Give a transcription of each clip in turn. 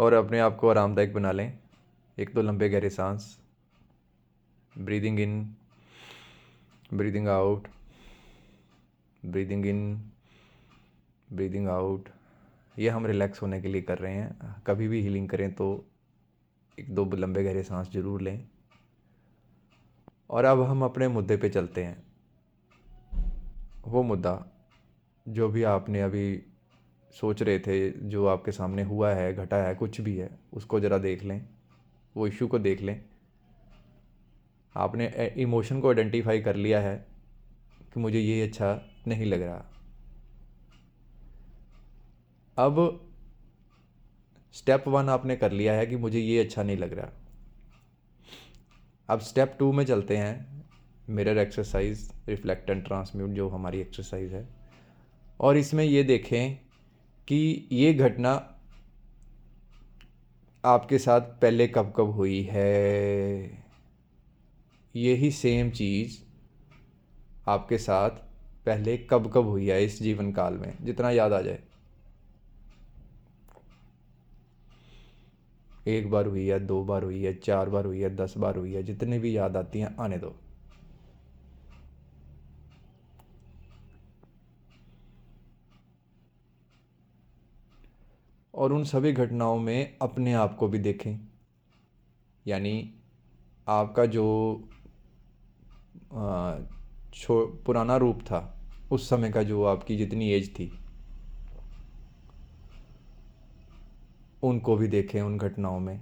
और अपने आप को आरामदायक बना लें। एक दो लंबे गहरे सांस breathing in breathing out breathing in breathing out ये हम रिलैक्स होने के लिए कर रहे हैं। कभी भी हीलिंग करें तो एक दो लंबे गहरे सांस ज़रूर लें। और अब हम अपने मुद्दे पे चलते हैं। वो मुद्दा जो भी आपने अभी सोच रहे थे, जो आपके सामने हुआ है, घटा है, कुछ भी है, उसको ज़रा देख लें, वो इशू को देख लें। आपने इमोशन को आइडेंटिफाई कर लिया है कि मुझे ये अच्छा नहीं लग रहा। अब स्टेप वन आपने कर लिया है कि मुझे ये अच्छा नहीं लग रहा। अब स्टेप टू में चलते हैं। Mirror exercise reflect and transmute जो हमारी एक्सरसाइज है। और इसमें ये देखें कि ये घटना आपके साथ पहले कब कब हुई है? यही सेम चीज़ आपके साथ पहले कब कब हुई है इस जीवन काल में, जितना याद आ जाए। एक बार हुई है, दो बार हुई है, चार बार हुई है, दस बार हुई है, जितने भी याद आती हैं, आने दो। और उन सभी घटनाओं में अपने आप को भी देखें। यानी आपका जो छो, पुराना रूप था, उस समय का जो आपकी जितनी एज थी, उनको भी देखें उन घटनाओं में।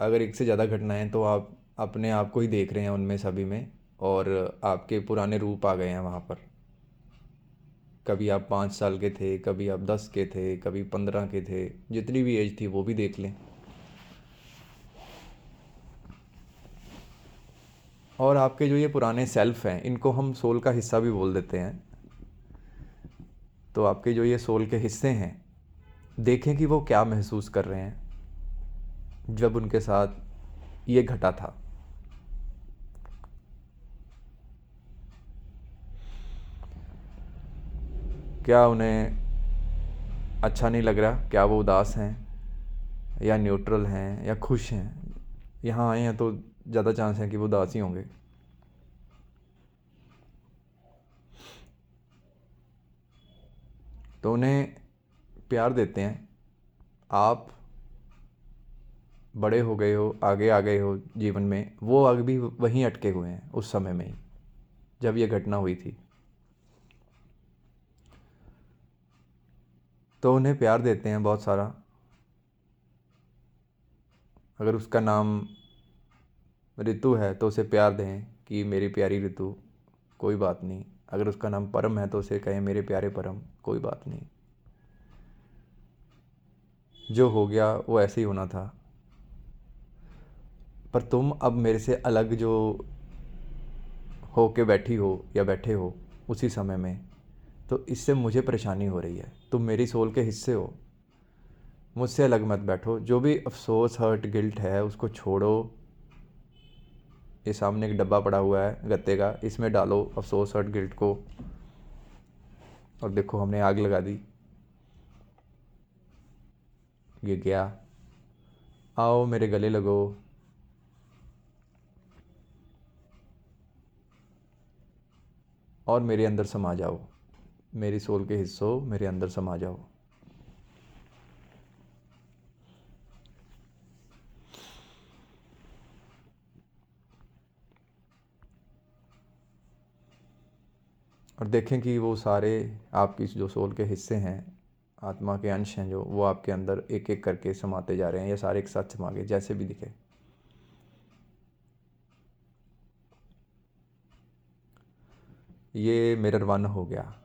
अगर एक से ज़्यादा घटनाएँ तो आप अपने आप को ही देख रहे हैं उनमें सभी में, और आपके पुराने रूप आ गए हैं वहाँ पर। कभी आप पाँच साल के थे, कभी आप दस के थे, कभी पंद्रह के थे, जितनी भी एज थी वो भी देख लें। और आपके जो ये पुराने सेल्फ हैं, इनको हम सोल का हिस्सा भी बोल देते हैं। तो आपके जो ये सोल के हिस्से हैं, देखें कि वो क्या महसूस कर रहे हैं, जब उनके साथ ये घटा था। क्या उन्हें अच्छा नहीं लग रहा? क्या वो उदास हैं? या न्यूट्रल हैं? या खुश हैं? यहाँ आए हैं तो ज़्यादा चांस है कि वो उदास ही होंगे। तो उन्हें प्यार देते हैं। आप बड़े हो गए हो, आगे आ गए हो जीवन में, वो अग भी वहीं अटके हुए हैं उस समय में ही, जब ये घटना हुई थी। तो उन्हें प्यार देते हैं बहुत सारा। अगर उसका नाम ऋतु है तो उसे प्यार दें कि मेरी प्यारी ऋतु, कोई बात नहीं। अगर उसका नाम परम है तो उसे कहें मेरे प्यारे परम, कोई बात नहीं। जो हो गया वो ऐसे ही होना था। पर तुम अब मेरे से अलग जो हो के बैठी हो या बैठे हो, उसी समय में तो इससे मुझे परेशानी हो रही है। तुम मेरी सोल के हिस्से हो। मुझसे अलग मत बैठो। जो भी अफसोस, हर्ट, गिल्ट है, उसको छोड़ो। ये सामने एक डब्बा पड़ा हुआ है, गत्ते का। इसमें डालो अफसोस, हर्ट, गिल्ट को। और देखो, हमने आग लगा दी। ये गया। आओ, मेरे गले लगो। और मेरे अंदर समा जाओ। मेरी सोल के हिस्सों, मेरे अंदर समा जाओ। और देखें कि वो सारे आपकी जो सोल के हिस्से हैं, आत्मा के अंश हैं जो, वो आपके अंदर एक एक करके समाते जा रहे हैं या सारे एक साथ समा गए, जैसे भी दिखे। ये मिरर वन हो गया।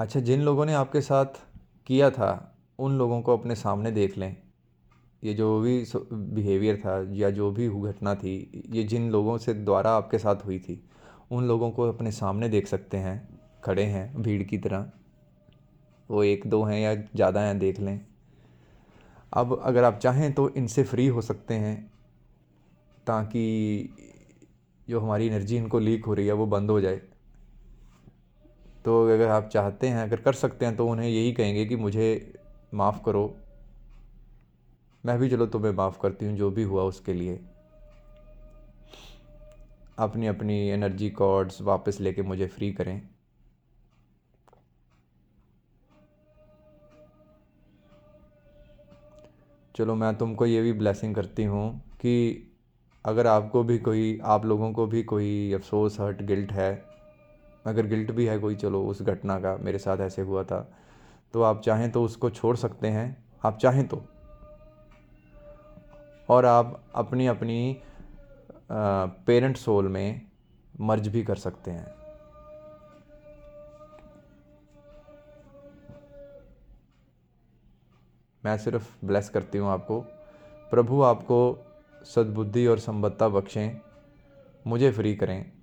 अच्छा जिन लोगों ने आपके साथ किया था, उन लोगों को अपने सामने देख लें। ये जो भी बिहेवियर था या जो भी घटना थी, ये जिन लोगों से द्वारा आपके साथ हुई थी, उन लोगों को अपने सामने देख सकते हैं, खड़े हैं भीड़ की तरह। वो एक दो हैं या ज़्यादा हैं, देख लें। अब अगर आप चाहें तो इनसे फ्री हो सकते हैं, ताकि जो हमारी एनर्जी इनको लीक हो रही है, वो बंद हो जाए। तो अगर आप चाहते हैं, अगर कर सकते हैं तो उन्हें यही कहेंगे कि मुझे माफ़ करो। मैं भी चलो तुम्हें माफ़ करती हूँ, जो भी हुआ उसके लिए। अपनी अपनी एनर्जी कॉर्ड्स वापस लेके मुझे फ्री करें। चलो, मैं तुमको ये भी ब्लेसिंग करती हूँ कि अगर आपको भी कोई, आप लोगों को भी कोई अफसोस हर्ट गिल्ट है अगर गिल्ट भी है कोई, चलो उस घटना का, मेरे साथ ऐसे हुआ था। तो आप चाहें तो उसको छोड़ सकते हैं, आप चाहें तो। और आप अपनी अपनी पेरेंट सोल में मर्ज भी कर सकते हैं। मैं सिर्फ़ ब्लेस करती हूँ आपको। प्रभु, आपको सद्बुद्धि और संबत्ता बख्शें। मुझे फ्री करें।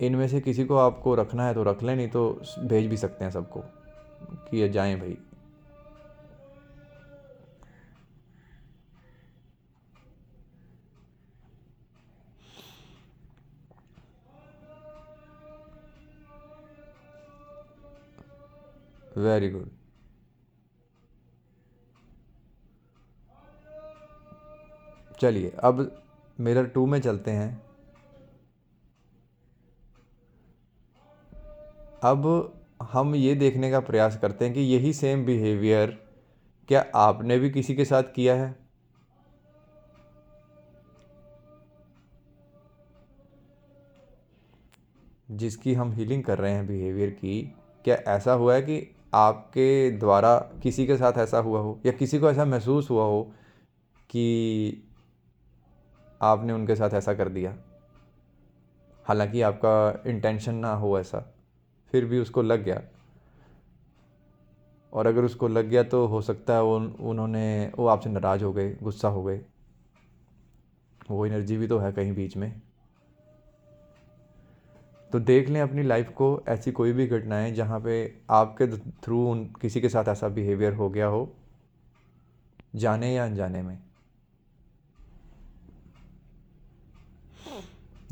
इनमें से किसी को आपको रखना है तो रख लें, नहीं तो भेज भी सकते हैं सबको कि ये जाएँ भाई। वेरी गुड चलिए, अब मिरर टू में चलते हैं। अब हम ये देखने का प्रयास करते हैं कि यही सेम बिहेवियर क्या आपने भी किसी के साथ किया है? जिसकी हम हीलिंग कर रहे हैं बिहेवियर की, क्या ऐसा हुआ है कि आपके द्वारा किसी के साथ ऐसा हुआ हो या किसी को ऐसा महसूस हुआ हो कि आपने उनके साथ ऐसा कर दिया? हालाँकि आपका इंटेंशन ना हो ऐसा। फिर भी उसको लग गया। और अगर उसको लग गया तो हो सकता है उन, उन्होंने, वो आपसे नाराज़ हो गए, गुस्सा हो गए। वो एनर्जी भी तो है कहीं बीच में। तो देख लें अपनी लाइफ को ऐसी कोई भी घटनाएँ जहाँ पे आपके थ्रू उन, किसी के साथ ऐसा बिहेवियर हो गया हो, जाने या अनजाने में।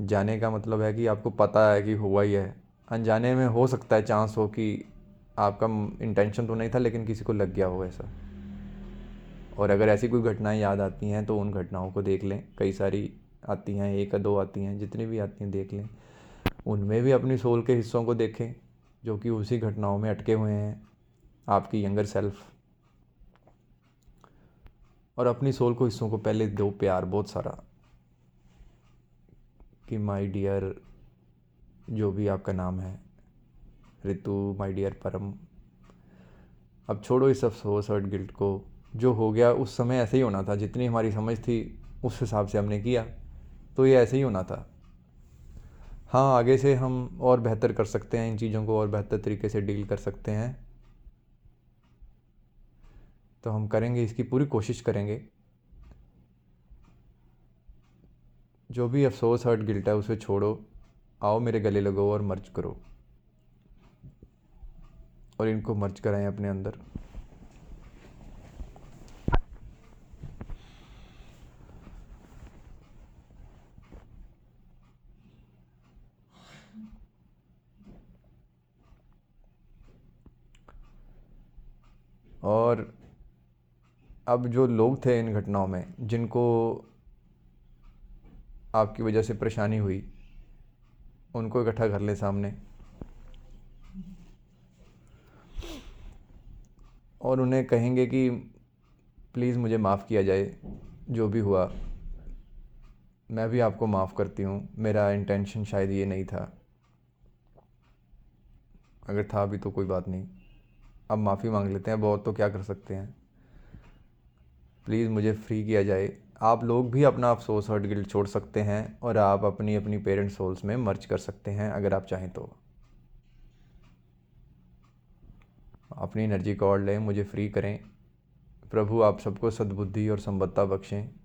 जाने का मतलब है कि आपको पता है कि हुआ ही है। अनजाने में हो सकता है चांस हो कि आपका इंटेंशन तो नहीं था, लेकिन किसी को लग गया हो ऐसा। और अगर ऐसी कोई घटनाएँ याद आती हैं तो उन घटनाओं को देख लें। कई सारी आती हैं, एक या दो आती हैं, जितनी भी आती हैं, देख लें। उनमें भी अपनी सोल के हिस्सों को देखें, जो कि उसी घटनाओं में अटके हुए हैं, आपकी यंगर सेल्फ और अपनी सोल को हिस्सों को पहले दो प्यार, बहुत सारा, कि माय डियर जो भी आपका नाम है। ऋतु माय डियर परम। अब छोड़ो इस अफसोस और गिल्ट को। जो हो गया, उस समय ऐसे ही होना था, जितनी हमारी समझ थी, उस हिसाब से हमने किया। तो ये ऐसे ही होना था। हाँ आगे से हम और बेहतर कर सकते हैं, इन चीज़ों को और बेहतर तरीके से डील कर सकते हैं। तो हम करेंगे, इसकी पूरी कोशिश करेंगे। जो भी अफसोस हर्ट गिल्ट है, उसे छोड़ो। आओ मेरे गले लगो और मर्ज करो। और इनको मर्ज कराएँ अपने अंदर। और अब जो लोग थे इन घटनाओं में, जिनको आपकी वजह से परेशानी हुई उनको इकट्ठा कर लें सामने। और उन्हें कहेंगे कि, प्लीज़ मुझे माफ़ किया जाए, जो भी हुआ। मैं भी आपको माफ़ करती हूँ। मेरा इंटेंशन शायद ये नहीं था। अगर था भी तो कोई बात नहीं। अब माफ़ी मांग लेते हैं बहुत तो क्या कर सकते हैं? प्लीज़ मुझे फ्री किया जाए। आप लोग भी अपना अफसोस हर्ट गिल्ट छोड़ सकते हैं और आप अपनी अपनी पेरेंट्स सोल्स में मर्ज कर सकते हैं, अगर आप चाहें तो। अपनी एनर्जी कॉल लें, मुझे फ्री करें। प्रभु, आप सबको सद्बुद्धि और संबत्ता बख्शें।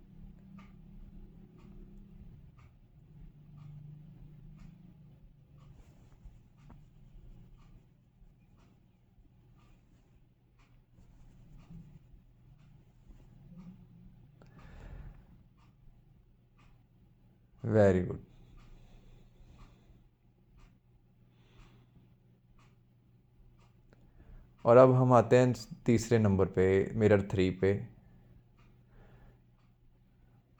वेरी गुड और अब हम आते हैं तीसरे नंबर पे, मिरर थ्री पे।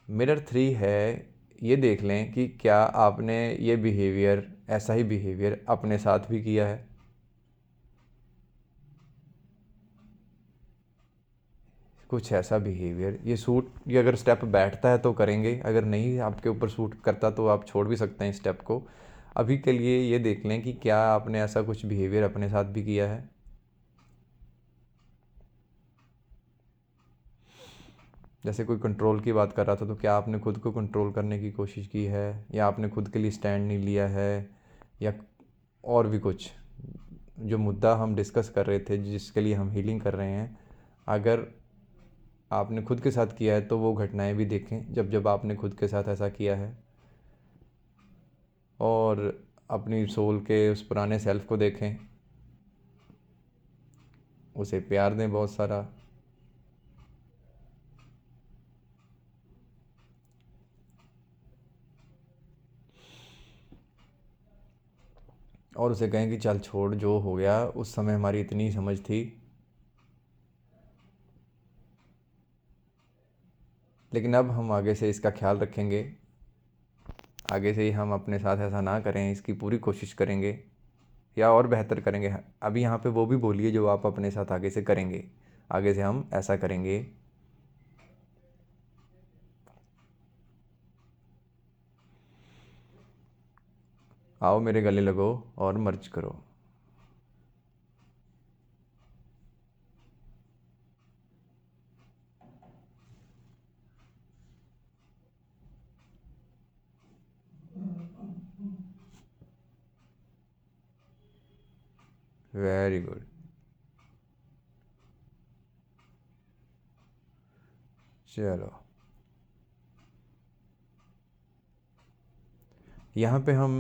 मिरर थ्री है, ये देख लें कि क्या आपने ये बिहेवियर ऐसा ही बिहेवियर अपने साथ भी किया है? कुछ ऐसा बिहेवियर ये सूट ये अगर स्टेप बैठता है तो करेंगे। अगर नहीं आपके ऊपर सूट करता तो आप छोड़ भी सकते हैं इस स्टेप को। अभी के लिए ये देख लें कि क्या आपने ऐसा कुछ बिहेवियर अपने साथ भी किया है? जैसे कोई कंट्रोल की बात कर रहा था तो क्या आपने खुद को कंट्रोल करने की कोशिश की है? या आपने खुद के लिए स्टैंड नहीं लिया है? या और भी कुछ? जो मुद्दा हम डिस्कस कर रहे थे, जिसके लिए हम हीलिंग कर रहे हैं। अगर आपने खुद के साथ किया है तो वो घटनाएँ भी देखें, जब जब आपने खुद के साथ ऐसा किया है। और अपनी सोल के उस पुराने सेल्फ को देखें। उसे प्यार दें बहुत सारा। और उसे कहें कि, चल छोड़, जो हो गया, उस समय हमारी इतनी समझ थी लेकिन अब हम आगे से इसका ख्याल रखेंगे। आगे से ही हम अपने साथ ऐसा ना करें, इसकी पूरी कोशिश करेंगे, या और बेहतर करेंगे। अभी यहाँ पे वो भी बोलिए जो आप अपने साथ आगे से करेंगे। आगे से हम ऐसा करेंगे। आओ मेरे गले लगो और मर्ज करो। वेरी गुड चलो। यहाँ पे हम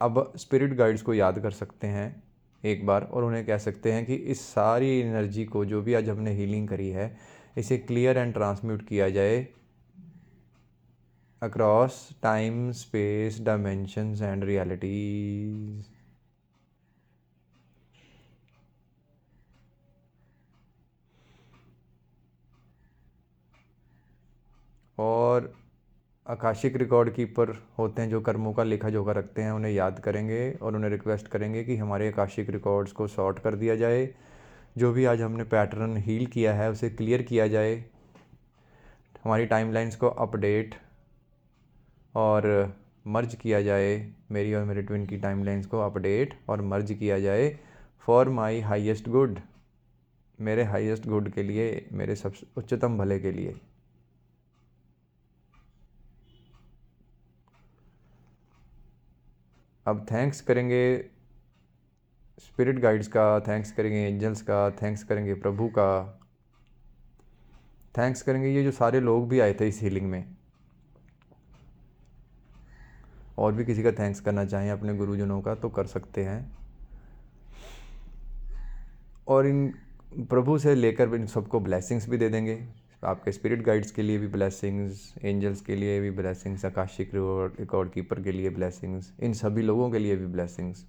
अब स्पिरिट गाइड्स को याद कर सकते हैं एक बार और उन्हें कह सकते हैं कि इस सारी एनर्जी को जो भी आज हमने हीलिंग करी है, इसे क्लियर एंड ट्रांसम्यूट किया जाए across time space dimensions and realities और आकाशिक रिकॉर्ड कीपर होते हैं जो कर्मों का लेखा जोखा रखते हैं, उन्हें याद करेंगे और उन्हें रिक्वेस्ट करेंगे कि हमारे आकाशिक रिकॉर्ड्स को सॉर्ट कर दिया जाए। जो भी आज हमने पैटर्न हील किया है, उसे क्लियर किया जाए। हमारी टाइमलाइंस को अपडेट और मर्ज किया जाए। मेरी और मेरे ट्विन की टाइमलाइंस को अपडेट और मर्ज किया जाए फॉर माई हाइएस्ट गुड मेरे हाइएस्ट गुड के लिए, मेरे सब उच्चतम भले के लिए। अब थैंक्स करेंगे स्पिरिट गाइड्स का थैंक्स करेंगे एंजल्स का थैंक्स करेंगे प्रभु का। थैंक्स करेंगे ये जो सारे लोग भी आए थे इस हीलिंग में। और भी किसी का थैंक्स करना चाहें अपने गुरुजनों का तो कर सकते हैं। और इन प्रभु से लेकर इन सबको ब्लेसिंग्स भी दे देंगे। आपके स्पिरिट गाइड्स के लिए भी ब्लेसिंग्स एंजल्स के लिए भी blessings akashic record record keeper के लिए ब्लेसिंग्स इन सभी लोगों के लिए भी ब्लेसिंग्स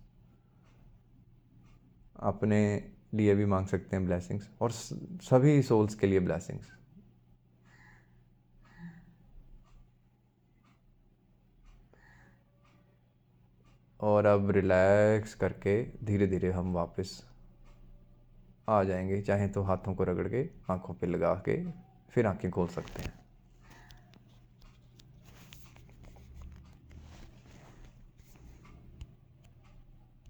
अपने लिए भी मांग सकते हैं ब्लेसिंग्स और सभी सोल्स के लिए ब्लेसिंग्स और अब रिलैक्स करके धीरे धीरे हम वापस आ जाएँगे, चाहे तो हाथों को रगड़ के, आँखों पे लगा के। फिर आके खोल सकते हैं।